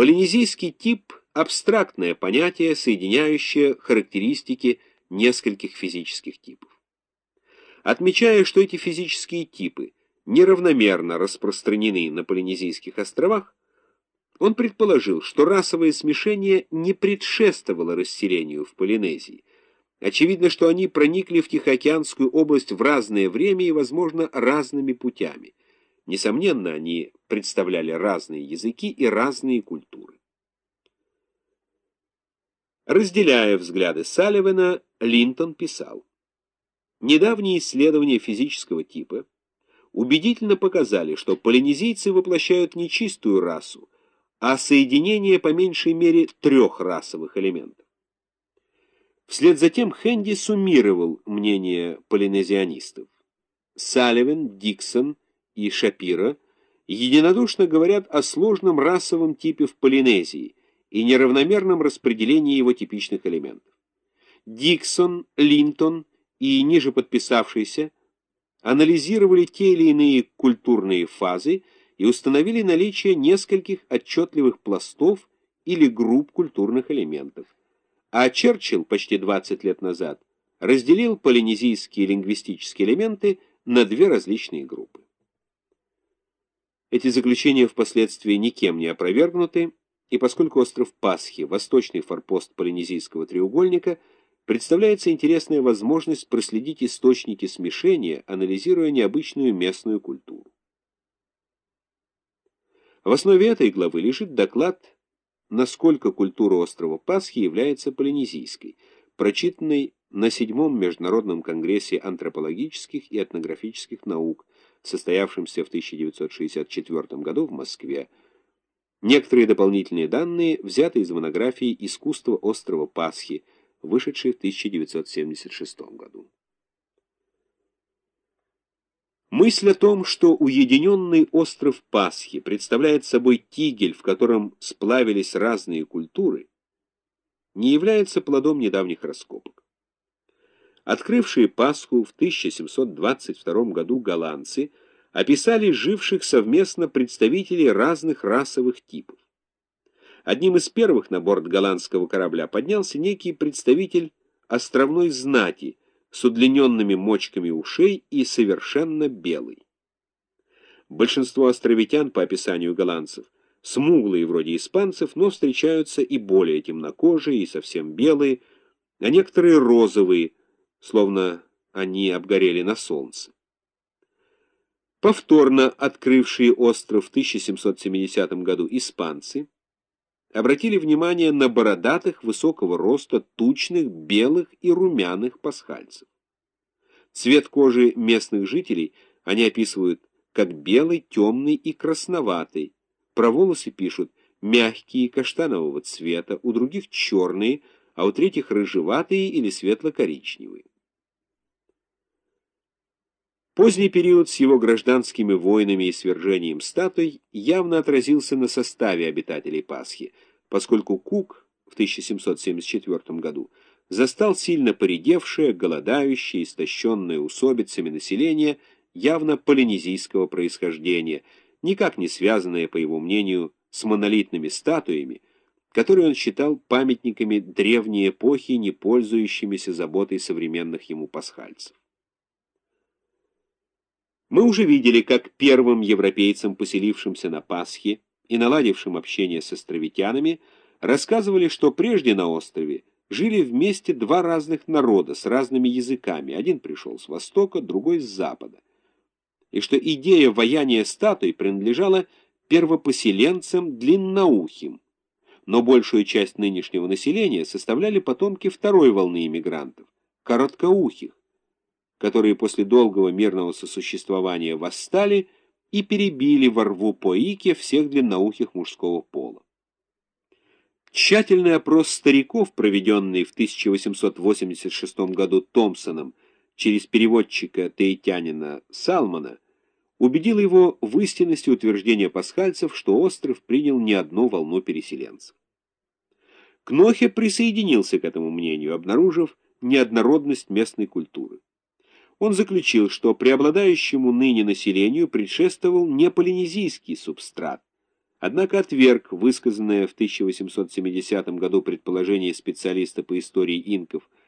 Полинезийский тип – абстрактное понятие, соединяющее характеристики нескольких физических типов. Отмечая, что эти физические типы неравномерно распространены на Полинезийских островах, он предположил, что расовое смешение не предшествовало расселению в Полинезии. Очевидно, что они проникли в Тихоокеанскую область в разное время и, возможно, разными путями. Несомненно, они представляли разные языки и разные культуры. Разделяя взгляды Салливана, Линтон писал, «Недавние исследования физического типа убедительно показали, что полинезийцы воплощают не чистую расу, а соединение по меньшей мере трех расовых элементов. Вслед за тем Хэнди суммировал мнение полинезианистов. Салливан, Диксон и Шапира единодушно говорят о сложном расовом типе в Полинезии и неравномерном распределении его типичных элементов. Диксон, Линтон и ниже подписавшийся анализировали те или иные культурные фазы и установили наличие нескольких отчетливых пластов или групп культурных элементов. А Черчилл почти 20 лет назад разделил полинезийские лингвистические элементы на две различные группы. Эти заключения впоследствии никем не опровергнуты, и поскольку остров Пасхи, восточный форпост полинезийского треугольника, представляется интересная возможность проследить источники смешения, анализируя необычную местную культуру. В основе этой главы лежит доклад, насколько культура острова Пасхи является полинезийской, прочитанный на седьмом Международном конгрессе антропологических и этнографических наук, состоявшемся в 1964 году в Москве. Некоторые дополнительные данные взяты из монографии «Искусство острова Пасхи», вышедшей в 1976 году. Мысль о том, что уединенный остров Пасхи представляет собой тигель, в котором сплавились разные культуры, не является плодом недавних раскопок. Открывшие Пасху в 1722 году голландцы описали живших совместно представителей разных расовых типов. Одним из первых на борт голландского корабля поднялся некий представитель островной знати, с удлиненными мочками ушей и совершенно белый. Большинство островитян, по описанию голландцев, смуглые вроде испанцев, но встречаются и более темнокожие, и совсем белые, а некоторые розовые, словно они обгорели на солнце. Повторно открывшие остров в 1770 году испанцы обратили внимание на бородатых высокого роста, тучных, белых и румяных пасхальцев. Цвет кожи местных жителей они описывают как белый, темный и красноватый. Про волосы пишут мягкие, каштанового цвета, у других черные, а у третьих рыжеватые или светло-коричневые. Поздний период с его гражданскими войнами и свержением статуй явно отразился на составе обитателей Пасхи, поскольку Кук в 1774 году застал сильно поредевшее, голодающее, истощенное усобицами население явно полинезийского происхождения, никак не связанное, по его мнению, с монолитными статуями, которые он считал памятниками древней эпохи, не пользующимися заботой современных ему пасхальцев. Мы уже видели, как первым европейцам, поселившимся на Пасхе и наладившим общение с островитянами, рассказывали, что прежде на острове жили вместе два разных народа с разными языками. Один пришел с востока, другой с запада. И что идея ваяния статуй принадлежала первопоселенцам длинноухим, но большую часть нынешнего населения составляли потомки второй волны иммигрантов, короткоухих, которые после долгого мирного сосуществования восстали и перебили во рву по Ике всех длинноухих мужского пола. Тщательный опрос стариков, проведенный в 1886 году Томпсоном через переводчика таитянина Салмана, убедил его в истинности утверждения пасхальцев, что остров принял не одну волну переселенцев. Кнохе присоединился к этому мнению, обнаружив неоднородность местной культуры он заключил, что преобладающему ныне населению предшествовал не полинезийский субстрат, однако отверг высказанное в 1870 году предположение специалиста по истории инков